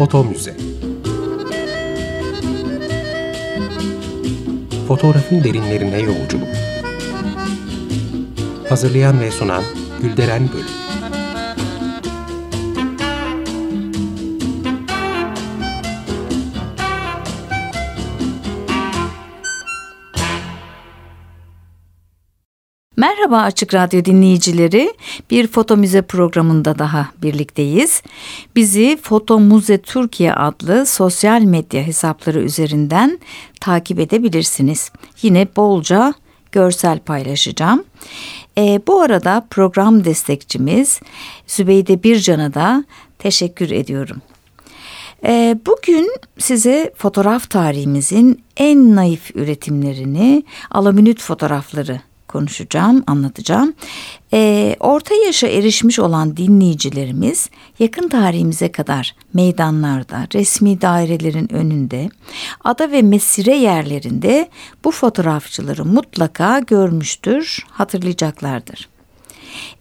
Foto Müze. Fotoğrafın derinlerine yolculuk. Hazırlayan ve sunan Gülderen Bölüm Merhaba Açık Radyo dinleyicileri. Bir Foto Müze programında daha birlikteyiz. Bizi Foto Müze Türkiye adlı sosyal medya hesapları üzerinden takip edebilirsiniz. Yine bolca görsel paylaşacağım. E, bu arada program destekçimiz Zübeyde Bircan'a da teşekkür ediyorum. E, bugün size fotoğraf tarihimizin en naif üretimlerini, alaminüt fotoğrafları konuşacağım, anlatacağım. E, orta yaşa erişmiş olan dinleyicilerimiz yakın tarihimize kadar meydanlarda, resmi dairelerin önünde, ada ve mesire yerlerinde bu fotoğrafçıları mutlaka görmüştür, hatırlayacaklardır.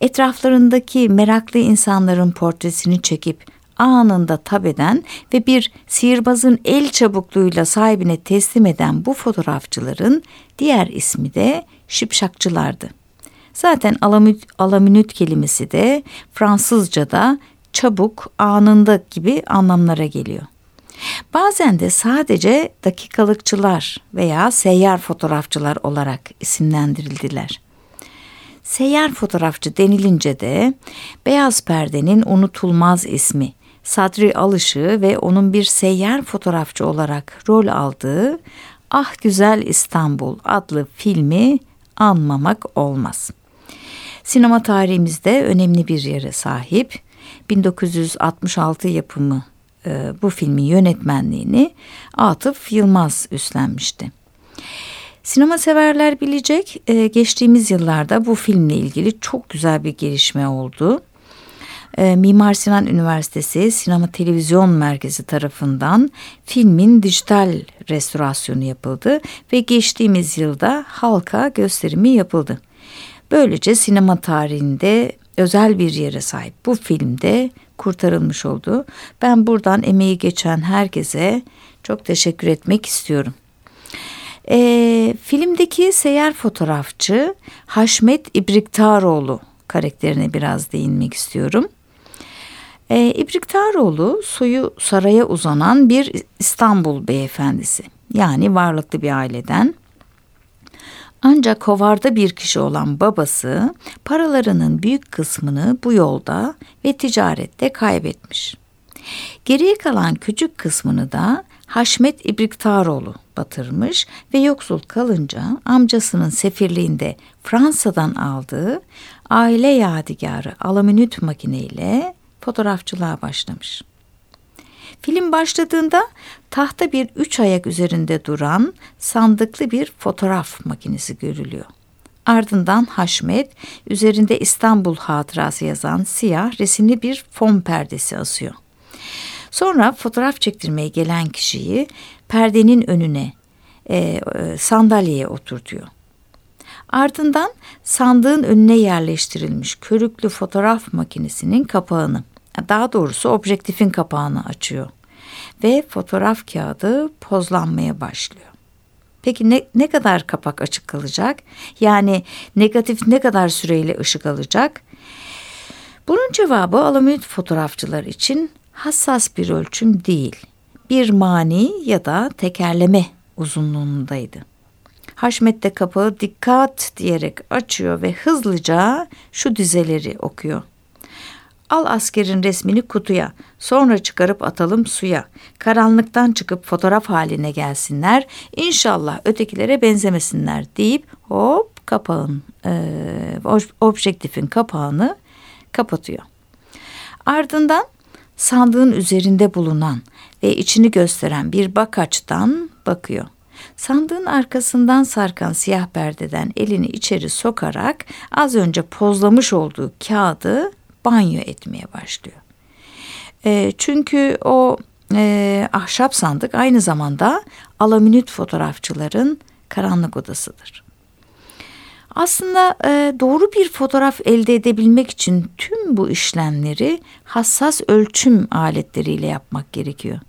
Etraflarındaki meraklı insanların portresini çekip anında tab eden ve bir sihirbazın el çabukluğuyla sahibine teslim eden bu fotoğrafçıların diğer ismi de şipşakçılardı. Zaten alamüt, alamünüt kelimesi de Fransızca'da çabuk, anında gibi anlamlara geliyor. Bazen de sadece dakikalıkçılar veya seyyar fotoğrafçılar olarak isimlendirildiler. Seyyar fotoğrafçı denilince de beyaz perdenin unutulmaz ismi Sadri Alışığı ve onun bir seyyar fotoğrafçı olarak rol aldığı Ah Güzel İstanbul adlı filmi anmamak olmaz. Sinema tarihimizde önemli bir yere sahip. 1966 yapımı e, bu filmin yönetmenliğini Atıf Yılmaz üstlenmişti. Sinema severler bilecek e, geçtiğimiz yıllarda bu filmle ilgili çok güzel bir gelişme oldu. E, Mimar Sinan Üniversitesi Sinema Televizyon Merkezi tarafından filmin dijital restorasyonu yapıldı ve geçtiğimiz yılda halka gösterimi yapıldı. Böylece sinema tarihinde özel bir yere sahip bu filmde kurtarılmış oldu. Ben buradan emeği geçen herkese çok teşekkür etmek istiyorum. E, filmdeki seyyar fotoğrafçı Haşmet İbriktaroğlu karakterine biraz değinmek istiyorum. E, İbriktaroğlu soyu saraya uzanan bir İstanbul beyefendisi. Yani varlıklı bir aileden. Ancak kovarda bir kişi olan babası paralarının büyük kısmını bu yolda ve ticarette kaybetmiş. Geriye kalan küçük kısmını da Haşmet İbriktaroğlu batırmış ve yoksul kalınca amcasının sefirliğinde Fransa'dan aldığı aile yadigarı alaminüt makineyle fotoğrafçılığa başlamış. Film başladığında tahta bir üç ayak üzerinde duran sandıklı bir fotoğraf makinesi görülüyor. Ardından Haşmet üzerinde İstanbul hatırası yazan siyah resimli bir fon perdesi asıyor. Sonra fotoğraf çektirmeye gelen kişiyi perdenin önüne e, e, sandalyeye oturtuyor. Ardından sandığın önüne yerleştirilmiş körüklü fotoğraf makinesinin kapağını, daha doğrusu objektifin kapağını açıyor ve fotoğraf kağıdı pozlanmaya başlıyor. Peki ne, ne kadar kapak açık kalacak? Yani negatif ne kadar süreyle ışık alacak? Bunun cevabı alamüt fotoğrafçılar için hassas bir ölçüm değil. Bir mani ya da tekerleme uzunluğundaydı. Haşmet de kapağı dikkat diyerek açıyor ve hızlıca şu dizeleri okuyor. Al askerin resmini kutuya, sonra çıkarıp atalım suya. Karanlıktan çıkıp fotoğraf haline gelsinler. İnşallah ötekilere benzemesinler deyip hop kapağın, e, objektifin kapağını kapatıyor. Ardından sandığın üzerinde bulunan ve içini gösteren bir bakaçtan bakıyor. Sandığın arkasından sarkan siyah perdeden elini içeri sokarak az önce pozlamış olduğu kağıdı banyo etmeye başlıyor. E, çünkü o e, ahşap sandık aynı zamanda alaminüt fotoğrafçıların karanlık odasıdır. Aslında e, doğru bir fotoğraf elde edebilmek için tüm bu işlemleri hassas ölçüm aletleriyle yapmak gerekiyor.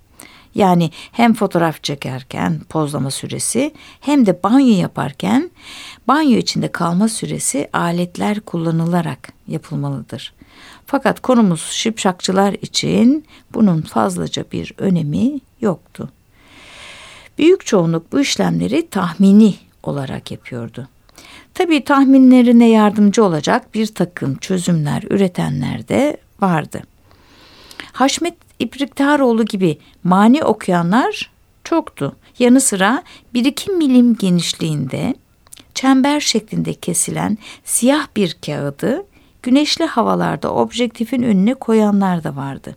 Yani hem fotoğraf çekerken pozlama süresi hem de banyo yaparken banyo içinde kalma süresi aletler kullanılarak yapılmalıdır. Fakat konumuz şipşakçılar için bunun fazlaca bir önemi yoktu. Büyük çoğunluk bu işlemleri tahmini olarak yapıyordu. Tabii tahminlerine yardımcı olacak bir takım çözümler üretenler de vardı. Haşmet İbriktaroğlu gibi mani okuyanlar çoktu. Yanı sıra 1-2 milim genişliğinde çember şeklinde kesilen siyah bir kağıdı güneşli havalarda objektifin önüne koyanlar da vardı.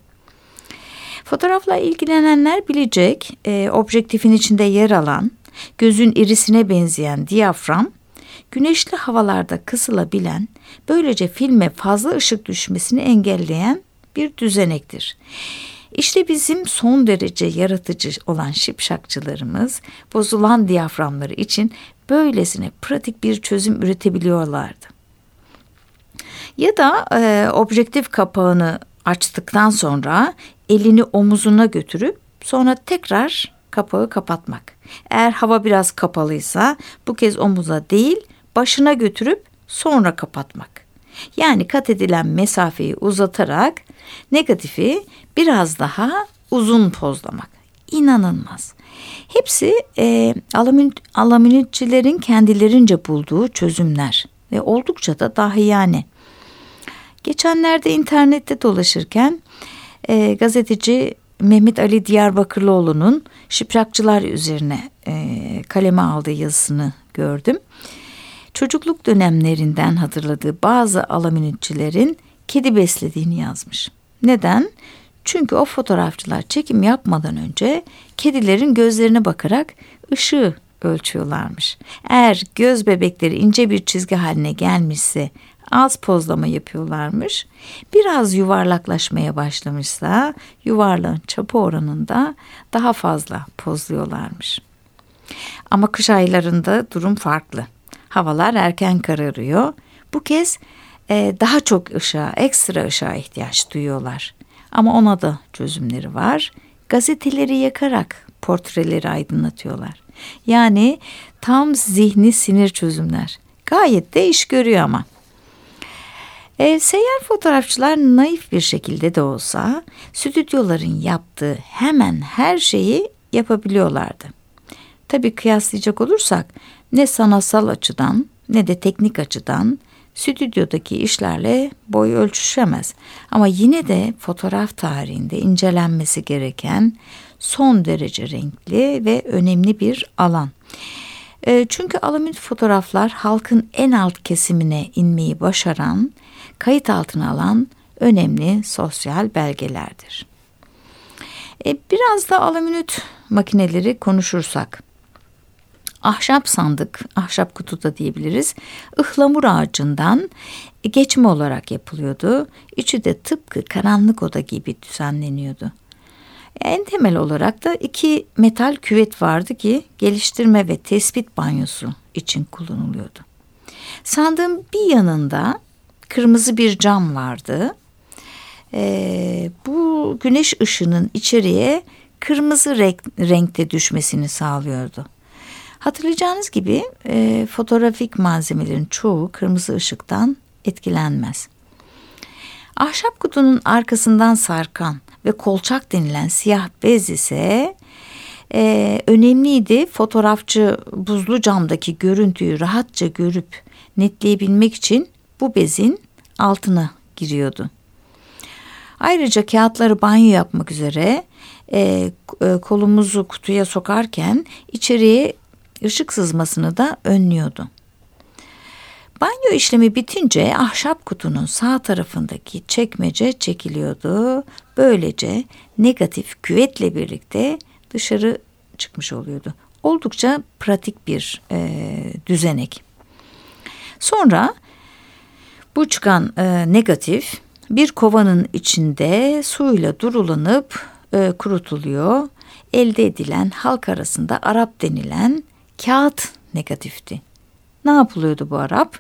Fotoğrafla ilgilenenler bilecek e, objektifin içinde yer alan gözün irisine benzeyen diyafram güneşli havalarda kısılabilen böylece filme fazla ışık düşmesini engelleyen bir düzenektir. İşte bizim son derece yaratıcı olan şipşakçılarımız bozulan diyaframları için böylesine pratik bir çözüm üretebiliyorlardı. Ya da e, objektif kapağını açtıktan sonra elini omuzuna götürüp sonra tekrar kapağı kapatmak. Eğer hava biraz kapalıysa bu kez omuza değil başına götürüp sonra kapatmak. Yani kat edilen mesafeyi uzatarak negatifi biraz daha uzun pozlamak. İnanılmaz. Hepsi e, alaminitçilerin kendilerince bulduğu çözümler ve oldukça da dahi yani. Geçenlerde internette dolaşırken e, gazeteci Mehmet Ali Diyarbakırlıoğlu'nun şiprakçılar üzerine e, kaleme aldığı yazısını gördüm. Çocukluk dönemlerinden hatırladığı bazı alaminitçilerin kedi beslediğini yazmış. Neden? Çünkü o fotoğrafçılar çekim yapmadan önce kedilerin gözlerine bakarak ışığı ölçüyorlarmış. Eğer göz bebekleri ince bir çizgi haline gelmişse az pozlama yapıyorlarmış. Biraz yuvarlaklaşmaya başlamışsa yuvarlağın çapı oranında daha fazla pozluyorlarmış. Ama kış aylarında durum farklı. Havalar erken kararıyor. Bu kez e, daha çok ışığa, ekstra ışığa ihtiyaç duyuyorlar. Ama ona da çözümleri var. Gazeteleri yakarak portreleri aydınlatıyorlar. Yani tam zihni sinir çözümler. Gayet de iş görüyor ama. E, seyyar fotoğrafçılar naif bir şekilde de olsa stüdyoların yaptığı hemen her şeyi yapabiliyorlardı. Tabii kıyaslayacak olursak ne sanatsal açıdan ne de teknik açıdan stüdyodaki işlerle boy ölçüşemez. Ama yine de fotoğraf tarihinde incelenmesi gereken son derece renkli ve önemli bir alan. E, çünkü alamut fotoğraflar halkın en alt kesimine inmeyi başaran, kayıt altına alan önemli sosyal belgelerdir. E, biraz da alamut makineleri konuşursak ahşap sandık, ahşap kutu da diyebiliriz. ıhlamur ağacından geçme olarak yapılıyordu. İçi de tıpkı karanlık oda gibi düzenleniyordu. En temel olarak da iki metal küvet vardı ki geliştirme ve tespit banyosu için kullanılıyordu. Sandığın bir yanında kırmızı bir cam vardı. Ee, bu güneş ışığının içeriye kırmızı renk, renkte düşmesini sağlıyordu. Hatırlayacağınız gibi e, fotoğrafik malzemelerin çoğu kırmızı ışıktan etkilenmez. Ahşap kutunun arkasından sarkan ve kolçak denilen siyah bez ise e, önemliydi. Fotoğrafçı buzlu camdaki görüntüyü rahatça görüp netleyebilmek için bu bezin altına giriyordu. Ayrıca kağıtları banyo yapmak üzere e, e kolumuzu kutuya sokarken içeriye ışık sızmasını da önlüyordu. Banyo işlemi bitince ahşap kutunun sağ tarafındaki çekmece çekiliyordu. Böylece negatif küvetle birlikte dışarı çıkmış oluyordu. Oldukça pratik bir e, düzenek. Sonra bu çıkan e, negatif bir kovanın içinde suyla durulanıp e, kurutuluyor. Elde edilen halk arasında Arap denilen kağıt negatifti. Ne yapılıyordu bu Arap?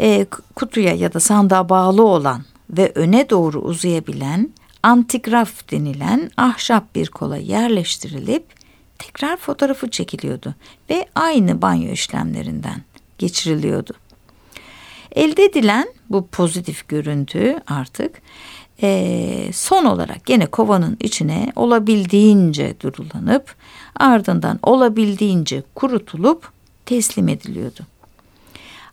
E, kutuya ya da sandığa bağlı olan ve öne doğru uzayabilen antigraf denilen ahşap bir kola yerleştirilip tekrar fotoğrafı çekiliyordu ve aynı banyo işlemlerinden geçiriliyordu. Elde edilen bu pozitif görüntü artık e, son olarak gene kovanın içine olabildiğince durulanıp ardından olabildiğince kurutulup teslim ediliyordu.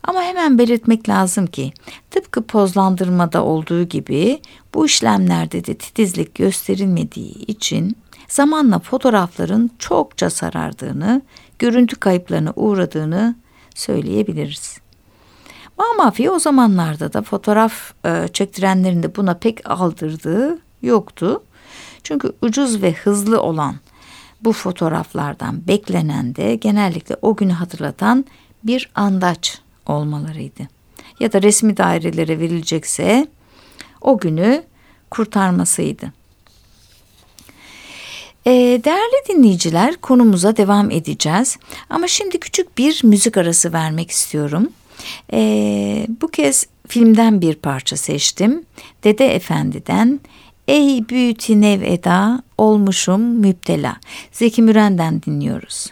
Ama hemen belirtmek lazım ki tıpkı pozlandırmada olduğu gibi bu işlemlerde de titizlik gösterilmediği için zamanla fotoğrafların çokça sarardığını, görüntü kayıplarına uğradığını söyleyebiliriz. Mamafi o zamanlarda da fotoğraf e, çektirenlerin de buna pek aldırdığı yoktu. Çünkü ucuz ve hızlı olan bu fotoğraflardan beklenen de genellikle o günü hatırlatan bir andaç olmalarıydı. Ya da resmi dairelere verilecekse o günü kurtarmasıydı. E, değerli dinleyiciler konumuza devam edeceğiz. Ama şimdi küçük bir müzik arası vermek istiyorum. E, bu kez filmden bir parça seçtim. Dede Efendi'den Ey büyütü nev eda olmuşum müptela. Zeki Müren'den dinliyoruz.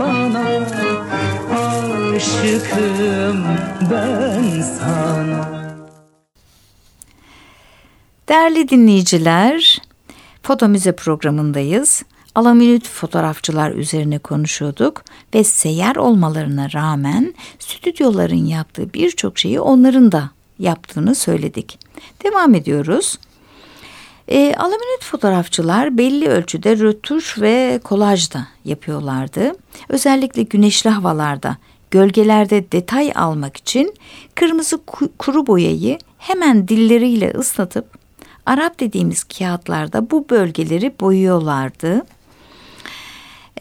bana aşıkım ben sana Değerli dinleyiciler, Foto Müze programındayız. Alaminüt fotoğrafçılar üzerine konuşuyorduk ve seyyar olmalarına rağmen stüdyoların yaptığı birçok şeyi onların da yaptığını söyledik. Devam ediyoruz. E, alaminit fotoğrafçılar belli ölçüde rötuş ve kolaj da yapıyorlardı. Özellikle güneşli havalarda gölgelerde detay almak için kırmızı kuru boyayı hemen dilleriyle ıslatıp Arap dediğimiz kağıtlarda bu bölgeleri boyuyorlardı.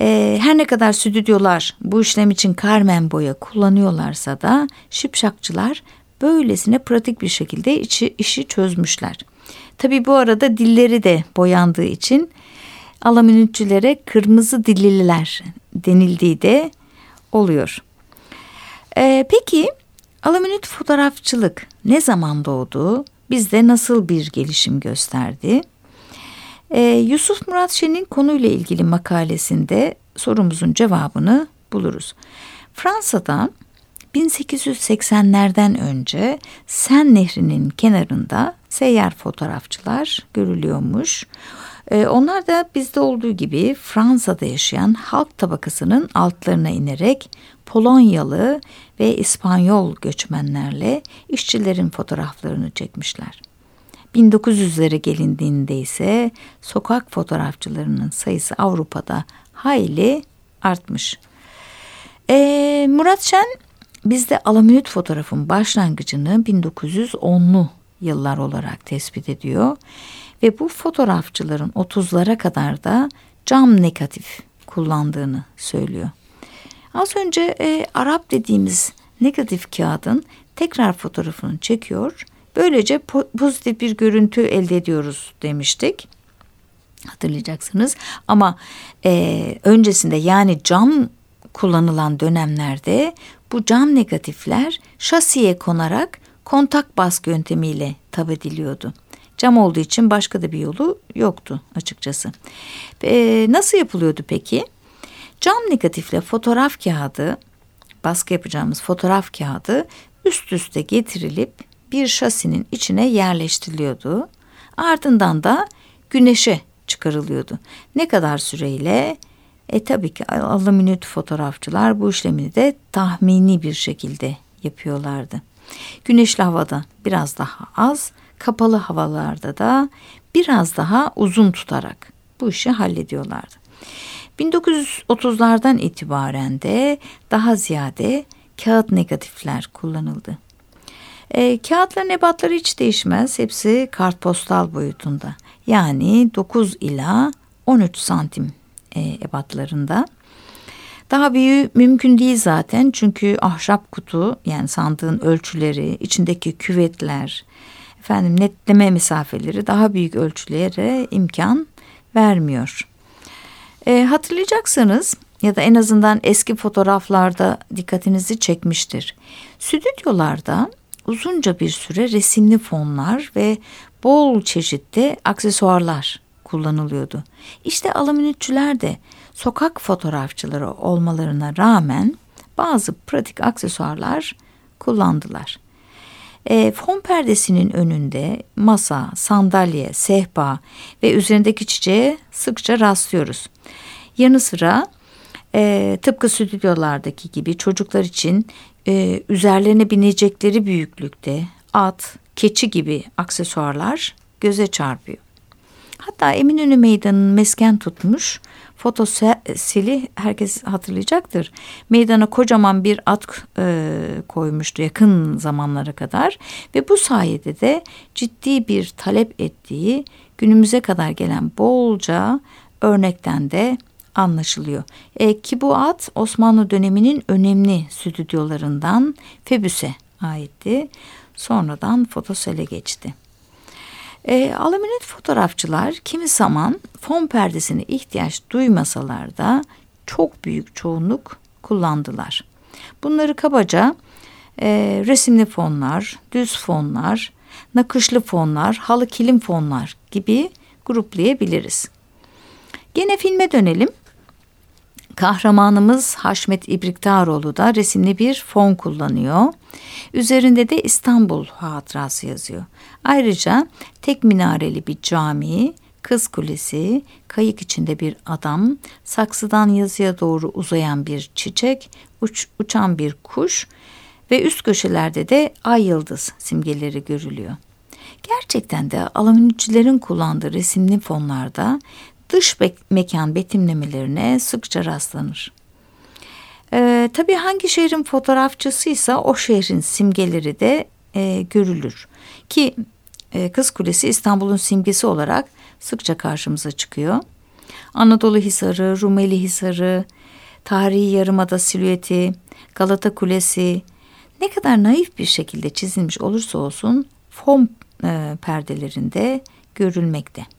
Ee, her ne kadar stüdyolar bu işlem için karmen boya kullanıyorlarsa da şipşakçılar böylesine pratik bir şekilde işi çözmüşler. Tabi bu arada dilleri de boyandığı için alaminütçülere kırmızı dilliler denildiği de oluyor. Ee, peki alaminüt fotoğrafçılık ne zaman doğdu? Bizde nasıl bir gelişim gösterdi? Ee, Yusuf Murat Şen'in konuyla ilgili makalesinde sorumuzun cevabını buluruz. Fransa'da 1880'lerden önce Sen Nehri'nin kenarında seyyar fotoğrafçılar görülüyormuş. Ee, onlar da bizde olduğu gibi Fransa'da yaşayan halk tabakasının altlarına inerek Polonyalı ve İspanyol göçmenlerle işçilerin fotoğraflarını çekmişler. 1900'lere gelindiğinde ise sokak fotoğrafçılarının sayısı Avrupa'da hayli artmış. Ee, Murat Şen bizde alaminit fotoğrafın başlangıcını 1910'lu yıllar olarak tespit ediyor ve bu fotoğrafçıların 30'lara kadar da cam negatif kullandığını söylüyor. Az önce e, Arap dediğimiz negatif kağıdın tekrar fotoğrafını çekiyor. Böylece po pozitif bir görüntü elde ediyoruz demiştik. Hatırlayacaksınız ama e, öncesinde yani cam kullanılan dönemlerde bu cam negatifler şasiye konarak kontak baskı yöntemiyle tab ediliyordu. Cam olduğu için başka da bir yolu yoktu açıkçası. E, nasıl yapılıyordu peki? Cam negatifle fotoğraf kağıdı, baskı yapacağımız fotoğraf kağıdı üst üste getirilip bir şasinin içine yerleştiriliyordu. Ardından da güneşe çıkarılıyordu. Ne kadar süreyle? E tabii ki alüminyum fotoğrafçılar bu işlemi de tahmini bir şekilde yapıyorlardı. Güneşli havada biraz daha az, kapalı havalarda da biraz daha uzun tutarak bu işi hallediyorlardı. 1930'lardan itibaren de daha ziyade kağıt negatifler kullanıldı. E, kağıtların ebatları hiç değişmez. Hepsi kartpostal boyutunda. Yani 9 ila 13 santim e, ebatlarında. Daha büyüğü mümkün değil zaten çünkü ahşap kutu yani sandığın ölçüleri, içindeki küvetler, efendim netleme mesafeleri daha büyük ölçülere imkan vermiyor. E, hatırlayacaksınız ya da en azından eski fotoğraflarda dikkatinizi çekmiştir. Stüdyolarda uzunca bir süre resimli fonlar ve bol çeşitli aksesuarlar kullanılıyordu. İşte alüminyutçular de sokak fotoğrafçıları olmalarına rağmen bazı pratik aksesuarlar kullandılar. E, fon perdesinin önünde masa, sandalye, sehpa ve üzerindeki çiçeğe sıkça rastlıyoruz. Yanı sıra e, tıpkı stüdyolardaki gibi çocuklar için e, üzerlerine binecekleri büyüklükte at, keçi gibi aksesuarlar göze çarpıyor. Hatta Eminönü Meydanı'nın mesken tutmuş fotoseli herkes hatırlayacaktır. Meydana kocaman bir at e, koymuştu yakın zamanlara kadar ve bu sayede de ciddi bir talep ettiği günümüze kadar gelen bolca örnekten de anlaşılıyor. E, ki bu at Osmanlı döneminin önemli stüdyolarından Febüs'e aitti. Sonradan fotosele geçti. E, alüminyum fotoğrafçılar kimi zaman fon perdesine ihtiyaç duymasalar da çok büyük çoğunluk kullandılar. Bunları kabaca e, resimli fonlar, düz fonlar, nakışlı fonlar, halı kilim fonlar gibi gruplayabiliriz. Gene filme dönelim. Kahramanımız Haşmet İbriktaroğlu da resimli bir fon kullanıyor. Üzerinde de İstanbul hatırası yazıyor. Ayrıca tek minareli bir cami, kız kulesi, kayık içinde bir adam, saksıdan yazıya doğru uzayan bir çiçek, uç, uçan bir kuş ve üst köşelerde de ay yıldız simgeleri görülüyor. Gerçekten de alüminyumcuların kullandığı resimli fonlarda dış mekan betimlemelerine sıkça rastlanır. Ee, tabii hangi şehrin fotoğrafçısıysa o şehrin simgeleri de e, görülür. Ki e, Kız Kulesi İstanbul'un simgesi olarak sıkça karşımıza çıkıyor. Anadolu Hisarı, Rumeli Hisarı, tarihi yarımada silüeti, Galata Kulesi ne kadar naif bir şekilde çizilmiş olursa olsun fon e, perdelerinde görülmekte.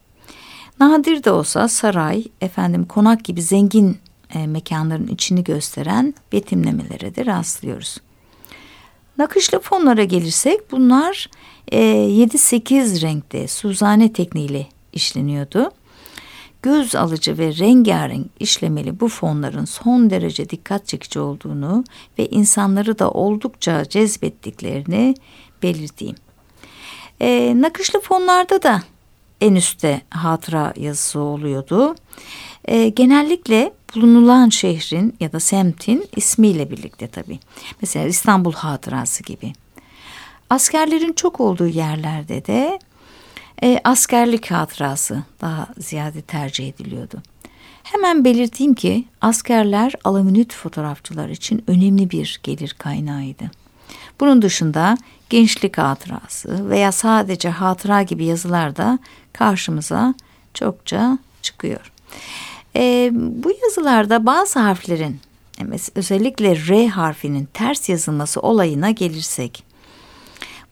Nadir de olsa saray, efendim konak gibi zengin e, mekanların içini gösteren betimlemelere de rastlıyoruz. Nakışlı fonlara gelirsek bunlar e, 7-8 renkte suzane tekniğiyle işleniyordu. Göz alıcı ve rengarenk işlemeli bu fonların son derece dikkat çekici olduğunu ve insanları da oldukça cezbettiklerini belirteyim. E, nakışlı fonlarda da en üstte hatıra yazısı oluyordu. E, genellikle bulunulan şehrin ya da semtin ismiyle birlikte tabii. Mesela İstanbul hatırası gibi. Askerlerin çok olduğu yerlerde de e, askerlik hatırası daha ziyade tercih ediliyordu. Hemen belirteyim ki askerler alaminüt fotoğrafçılar için önemli bir gelir kaynağıydı. Bunun dışında gençlik hatırası veya sadece hatıra gibi yazılar da karşımıza çokça çıkıyor. E, bu yazılarda bazı harflerin özellikle R harfinin ters yazılması olayına gelirsek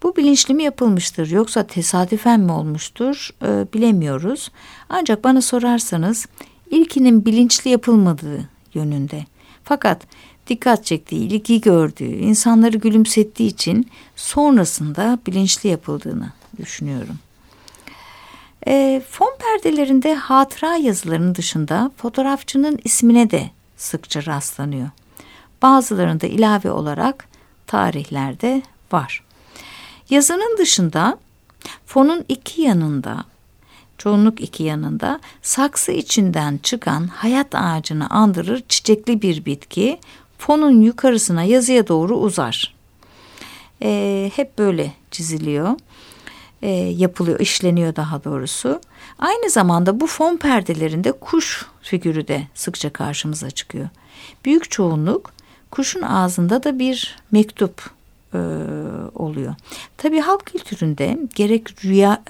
bu bilinçli mi yapılmıştır yoksa tesadüfen mi olmuştur e, bilemiyoruz. Ancak bana sorarsanız ilkinin bilinçli yapılmadığı yönünde. Fakat dikkat çektiği, ilgi gördüğü, insanları gülümsettiği için sonrasında bilinçli yapıldığını düşünüyorum. E, fon perdelerinde hatıra yazılarının dışında fotoğrafçının ismine de sıkça rastlanıyor. Bazılarında ilave olarak tarihlerde var. Yazının dışında fonun iki yanında, çoğunluk iki yanında saksı içinden çıkan hayat ağacını andırır çiçekli bir bitki fonun yukarısına yazıya doğru uzar. E, hep böyle çiziliyor e, yapılıyor, işleniyor daha doğrusu. Aynı zamanda bu fon perdelerinde kuş figürü de sıkça karşımıza çıkıyor. Büyük çoğunluk kuşun ağzında da bir mektup e, oluyor. Tabii halk kültüründe gerek rüya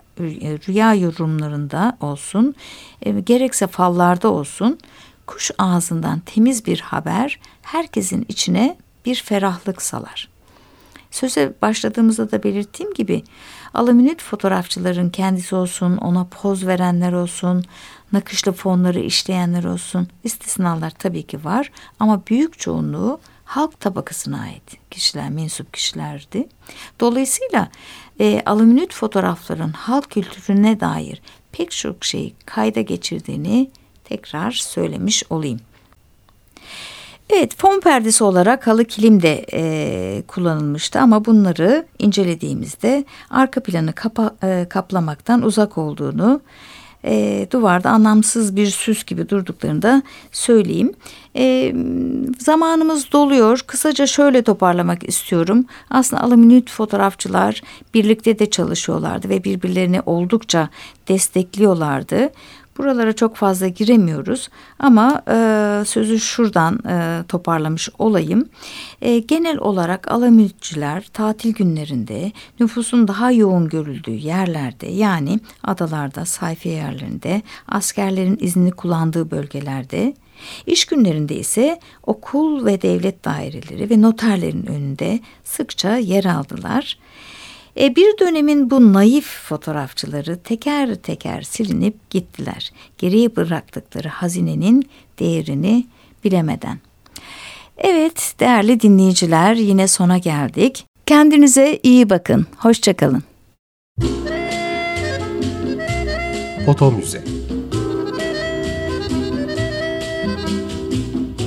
rüya yorumlarında olsun, e, gerekse fallarda olsun kuş ağzından temiz bir haber herkesin içine bir ferahlık salar. Söze başladığımızda da belirttiğim gibi alüminyum fotoğrafçıların kendisi olsun, ona poz verenler olsun, nakışlı fonları işleyenler olsun istisnalar tabii ki var ama büyük çoğunluğu halk tabakasına ait kişiler, mensup kişilerdi. Dolayısıyla e, alüminyum fotoğrafların halk kültürüne dair pek çok şeyi kayda geçirdiğini tekrar söylemiş olayım. Evet fon perdesi olarak halı kilim de e, kullanılmıştı ama bunları incelediğimizde arka planı kapa, e, kaplamaktan uzak olduğunu e, duvarda anlamsız bir süs gibi durduklarını da söyleyeyim. E, zamanımız doluyor. Kısaca şöyle toparlamak istiyorum. Aslında alüminyum fotoğrafçılar birlikte de çalışıyorlardı ve birbirlerini oldukça destekliyorlardı. Buralara çok fazla giremiyoruz ama e, sözü şuradan e, toparlamış olayım. E, genel olarak alamülkçüler tatil günlerinde nüfusun daha yoğun görüldüğü yerlerde yani adalarda, sayfiye yerlerinde, askerlerin izni kullandığı bölgelerde İş günlerinde ise okul ve devlet daireleri ve noterlerin önünde sıkça yer aldılar. E, bir dönemin bu naif fotoğrafçıları teker teker silinip gittiler. Geriye bıraktıkları hazinenin değerini bilemeden. Evet değerli dinleyiciler yine sona geldik. Kendinize iyi bakın. Hoşçakalın. Foto Müze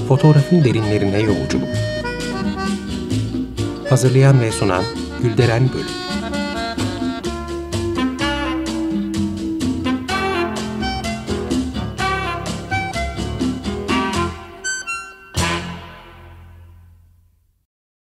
Fotoğrafın derinlerine yolculuk Hazırlayan ve sunan Gülderen Bölüm